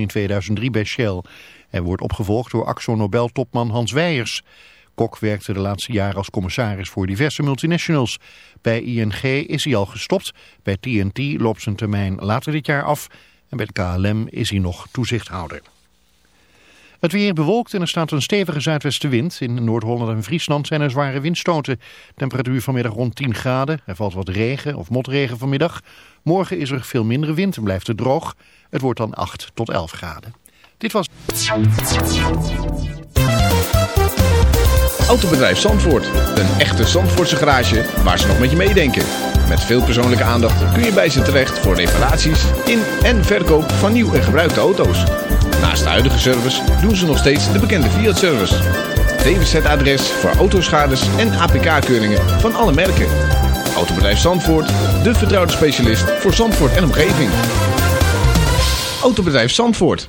in 2003 bij Shell. Hij wordt opgevolgd door Axo Nobel-topman Hans Weijers. Kok werkte de laatste jaren als commissaris voor diverse multinationals. Bij ING is hij al gestopt. Bij TNT loopt zijn termijn later dit jaar af. En bij KLM is hij nog toezichthouder. Het weer bewolkt en er staat een stevige zuidwestenwind. In Noord-Holland en Friesland zijn er zware windstoten. Temperatuur vanmiddag rond 10 graden. Er valt wat regen of motregen vanmiddag. Morgen is er veel minder wind en blijft het droog. Het wordt dan 8 tot 11 graden. Dit was... Autobedrijf Zandvoort. Een echte Zandvoortse garage waar ze nog met je meedenken. Met veel persoonlijke aandacht kun je bij ze terecht voor reparaties in en verkoop van nieuw en gebruikte auto's. Naast de huidige service doen ze nog steeds de bekende Fiat-service. DWZ-adres voor autoschades en APK-keuringen van alle merken. Autobedrijf Zandvoort, de vertrouwde specialist voor Zandvoort en omgeving. Autobedrijf Zandvoort,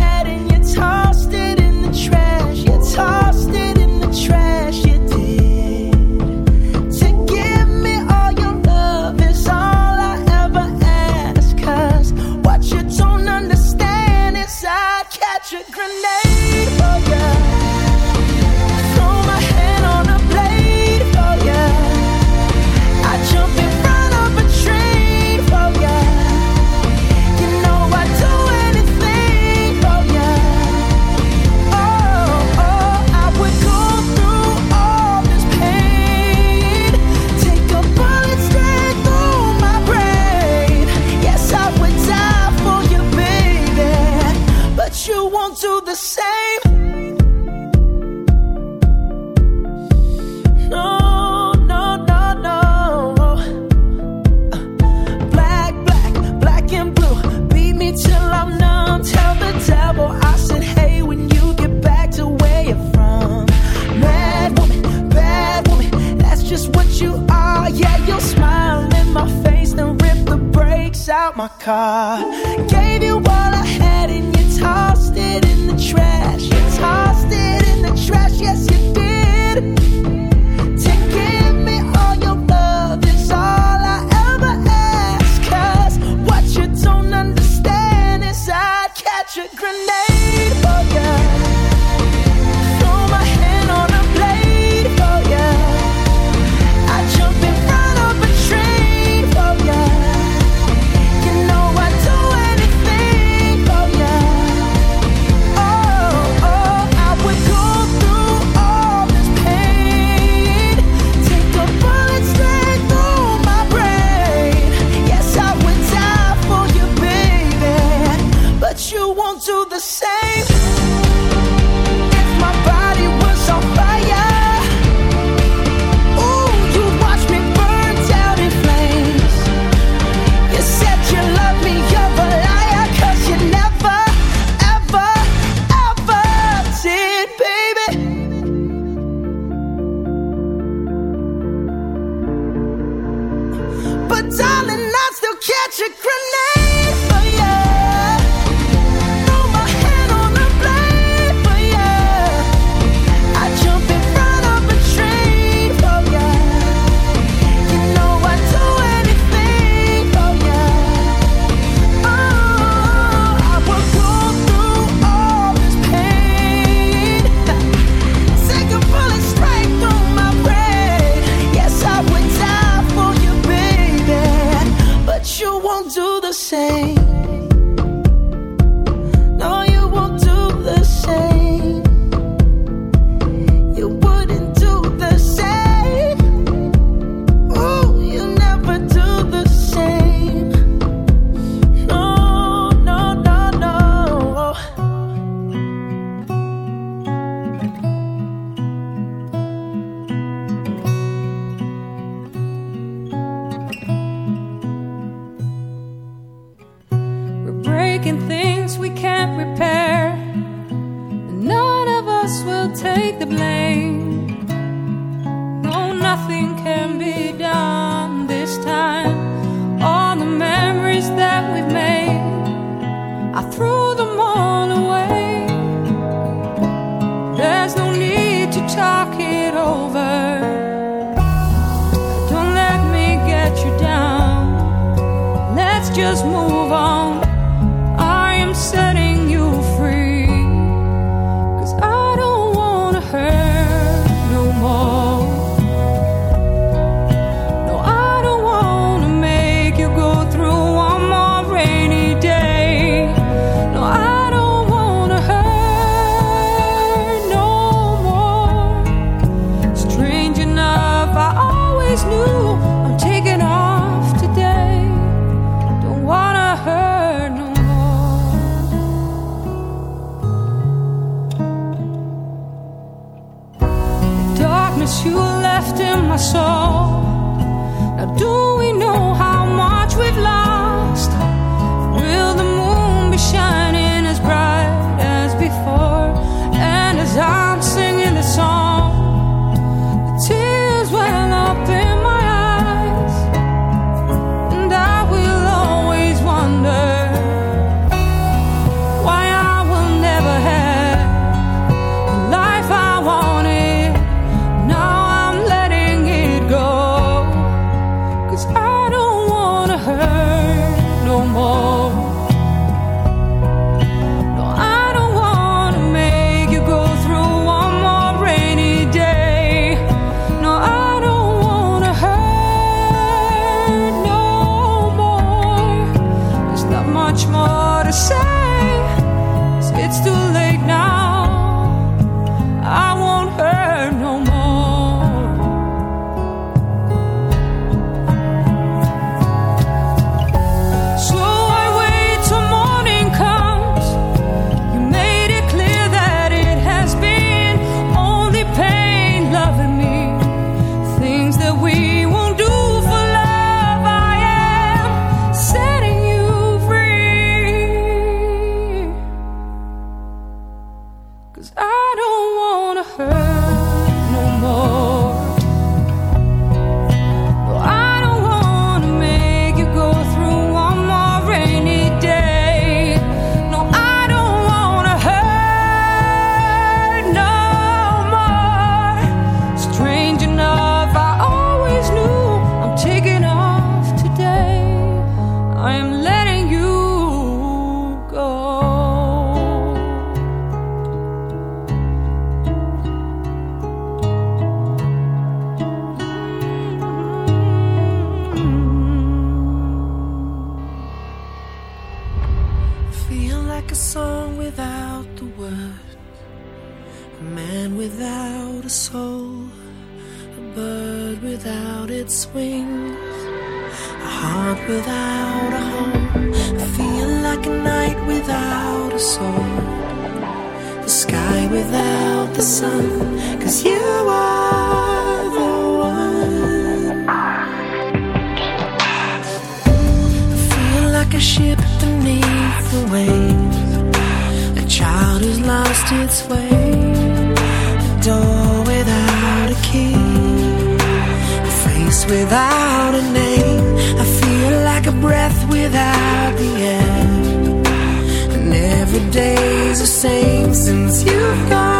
my car. Gave you making things we can't repair. And none of us will take the blame. No, nothing can be done this time. All the memories that we've made, I threw them all away. There's no need to talk it over. let's just move the waves. A child who's lost its way. A door without a key. A face without a name. I feel like a breath without the air. And every day's the same since you've gone.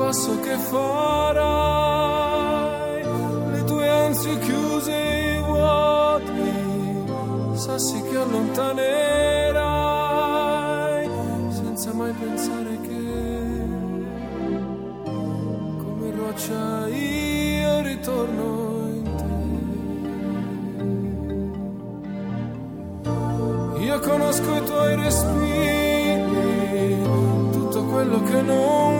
passo che farai, le tue ansie chiuse e vuoti, sassi che allontanerai, senza mai pensare che come roccia io ritorno. Io conosco i tuoi respiri, tutto quello che non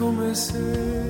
comecei.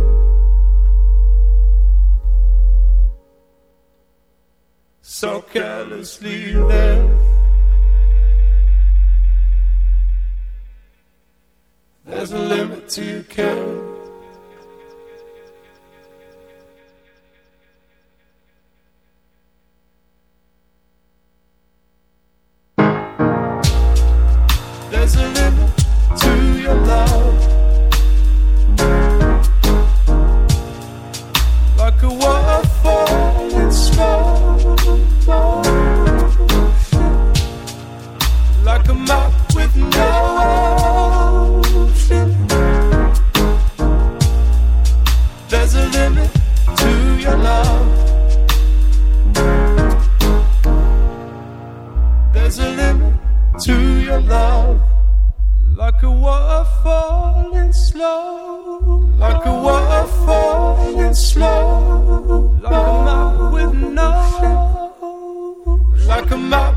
So carelessly there. There's a limit to your care. There's a limit to your love. Like a waterfall to your love. There's a limit to your love. Like a waterfall in Like a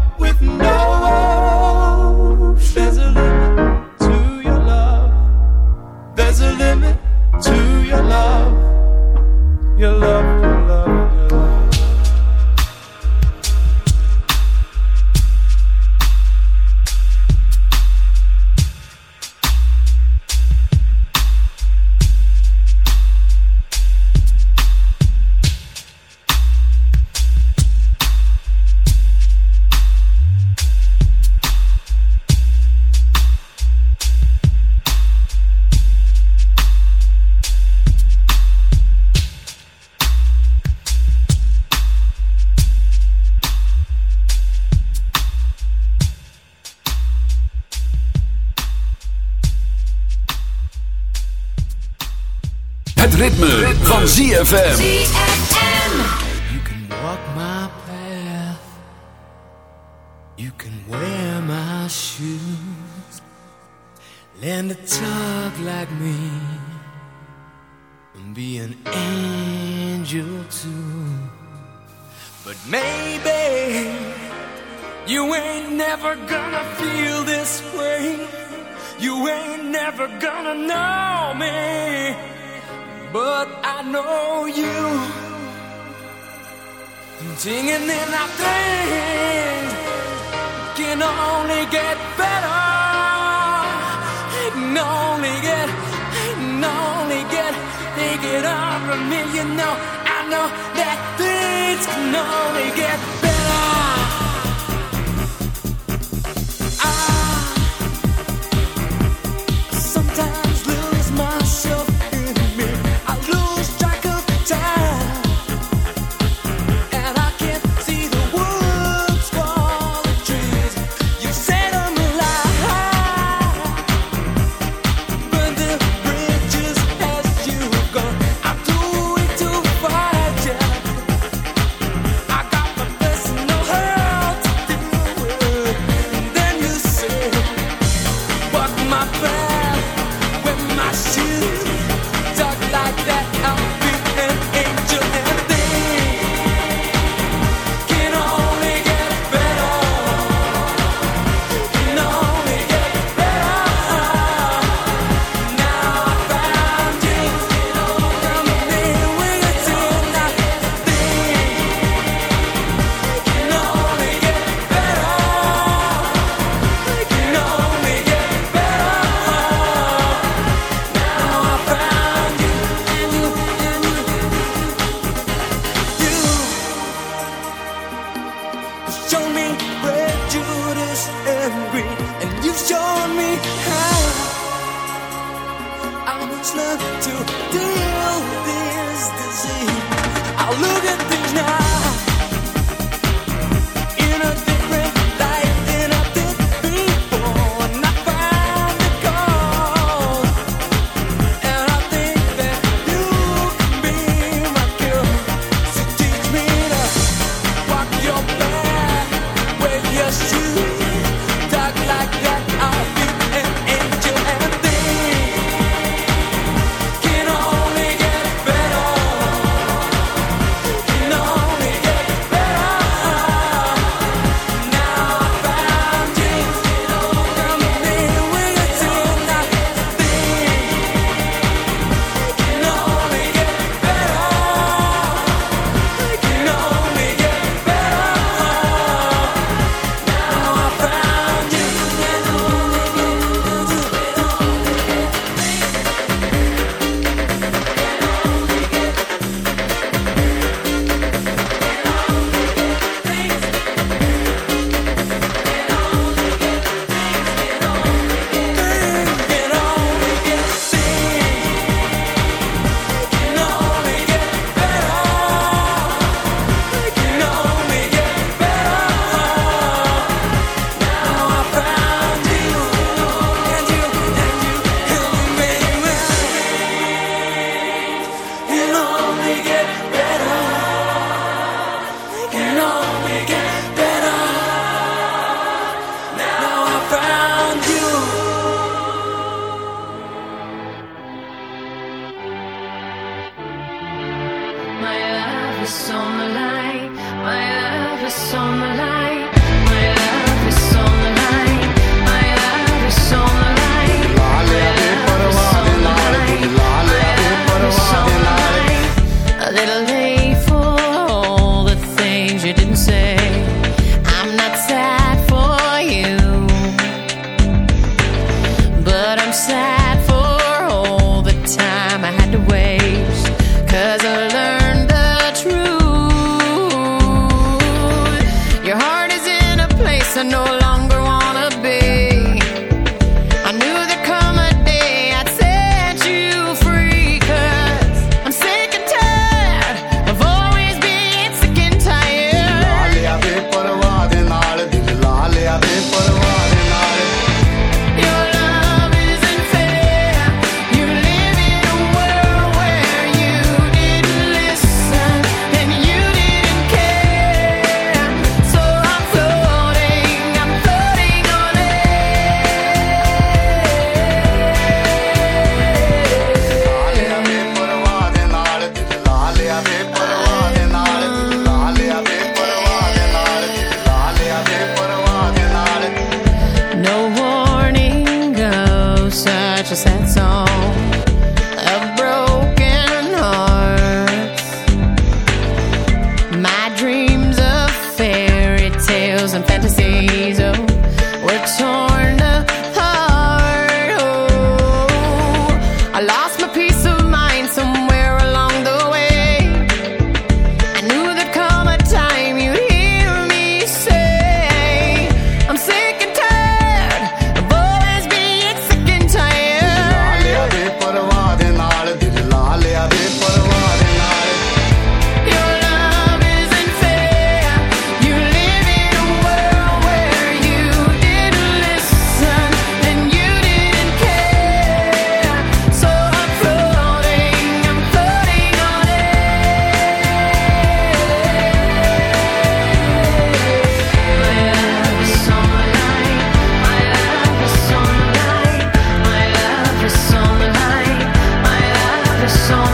ZFM. No longer the line.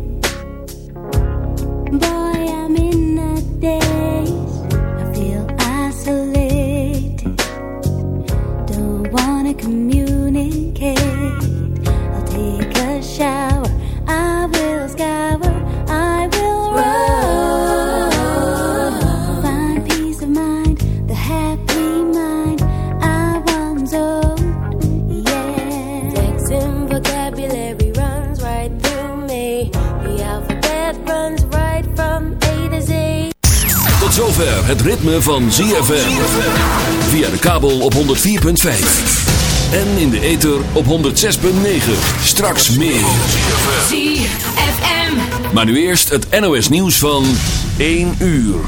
Zover het ritme van ZFM. Via de kabel op 104.5. En in de ether op 106.9. Straks meer. ZFM. Maar nu eerst het NOS nieuws van 1 uur.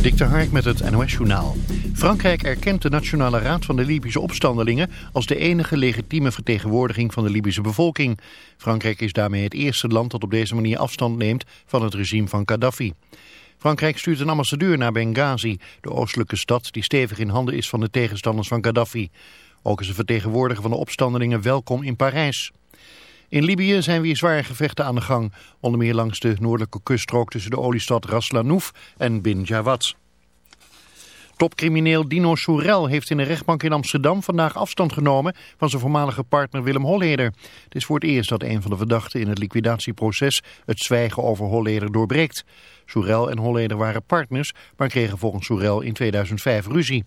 Dik de Hark met het NOS-journaal. Frankrijk erkent de Nationale Raad van de Libische opstandelingen als de enige legitieme vertegenwoordiging van de Libische bevolking. Frankrijk is daarmee het eerste land dat op deze manier afstand neemt van het regime van Gaddafi. Frankrijk stuurt een ambassadeur naar Benghazi, de oostelijke stad die stevig in handen is van de tegenstanders van Gaddafi. Ook is een vertegenwoordiger van de opstandelingen welkom in Parijs. In Libië zijn weer zware gevechten aan de gang, onder meer langs de noordelijke kuststrook tussen de oliestad Ras Lanouf en Bin Jawad. Topcrimineel Dino Soerel heeft in de rechtbank in Amsterdam vandaag afstand genomen van zijn voormalige partner Willem Holleder. Het is voor het eerst dat een van de verdachten in het liquidatieproces het zwijgen over Holleder doorbreekt. Soerel en Holleder waren partners, maar kregen volgens Soerel in 2005 ruzie.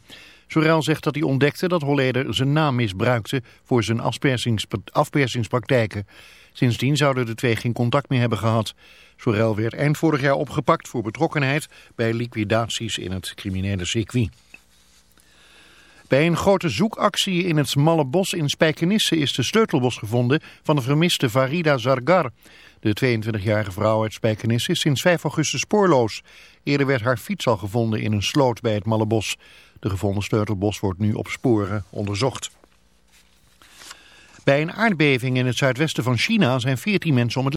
Soerel zegt dat hij ontdekte dat Holleder zijn naam misbruikte voor zijn afpersings- afpersingspraktijken. Sindsdien zouden de twee geen contact meer hebben gehad. Sorel werd eind vorig jaar opgepakt voor betrokkenheid bij liquidaties in het criminele circuit. Bij een grote zoekactie in het Malle Bos in Spijkenisse is de sleutelbos gevonden van de vermiste Farida Zargar. De 22-jarige vrouw uit Spijkenisse is sinds 5 augustus spoorloos. Eerder werd haar fiets al gevonden in een sloot bij het Malle Bos. De gevonden sleutelbos wordt nu op sporen onderzocht. Bij een aardbeving in het zuidwesten van China zijn 14 mensen om het